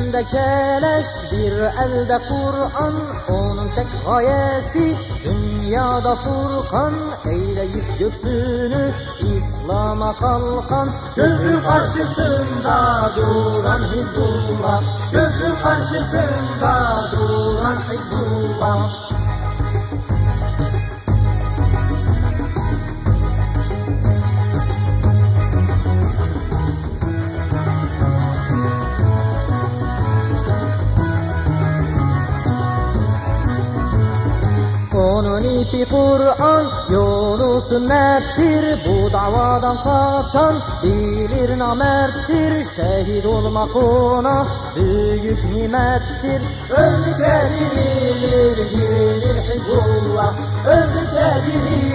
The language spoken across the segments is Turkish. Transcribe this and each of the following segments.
elinde keleş, bir elde Kur'an, onun tek gayesi dünyada furkan. Eyleyip göksünü İslam'a kalkan. Köprü karşısında duran Hizbullah. Köprü karşısında duran Hizbullah Onun ipi Kur'an, yolu sünnettir Bu davadan kaçan bilir namerttir. Şehit olmak ona büyük nimettir. Öldükçe dirilir, dirilir Hizbullah. Öldükçe dirilir,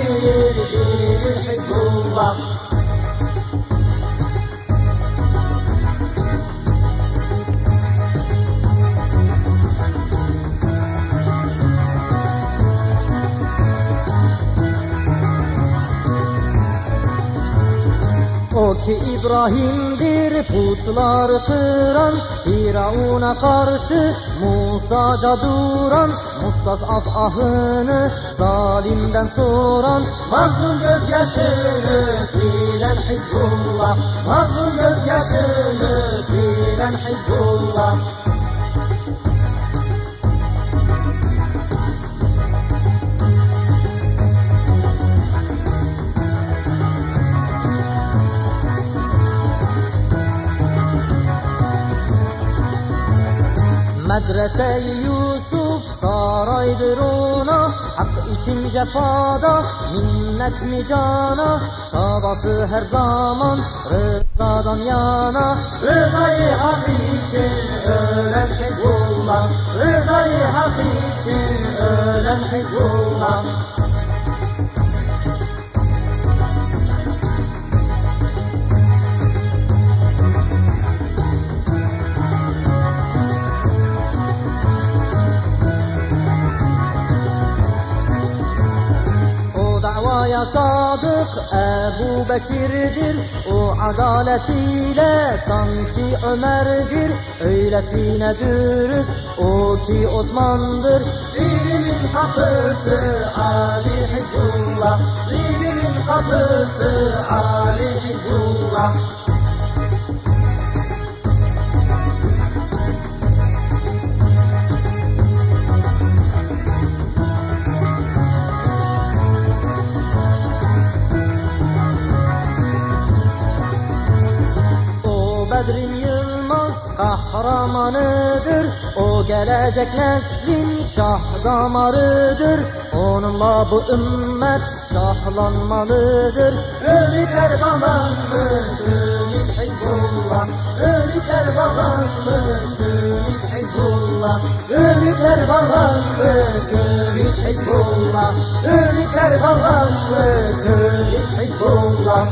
Ki İbrahim'dir putlar kıran Firavun'a karşı Musaca duran Mustasaf ahını zalimden soran. Mazlum gözyaşını silen Hizbullah Mazlum gözyaşını silen Hizbullah Medrese-i Yusuf saraydır ona Hak için cefada minnet mi cana Çabası her zaman rızadan yana. Rızayı hak için ölen Hizbullah Rızayı hak için ölen Hizbullah davaya sadık Ebu Bekir'dir. O adaletiyle sanki Ömer'dir. Öylesine dürüst o ki Osman'dır. Dinimin kapısı Ali Hizbullah. Dinimin kapısı Ali Hizbullah kahramanıdır O gelecek neslin şah damarıdır. Onunla bu ümmet şahlanmalıdır. Ölü Kerbalalı Sünit Hizbullah Ölü Kerbalalı Sünit Hizbullah Ölü Kerbalalı Sünit Hizbullah Ölü Kerbalalı Sünit Hizbullah